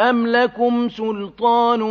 أَمْ لَكُمْ سُلْطَانٌ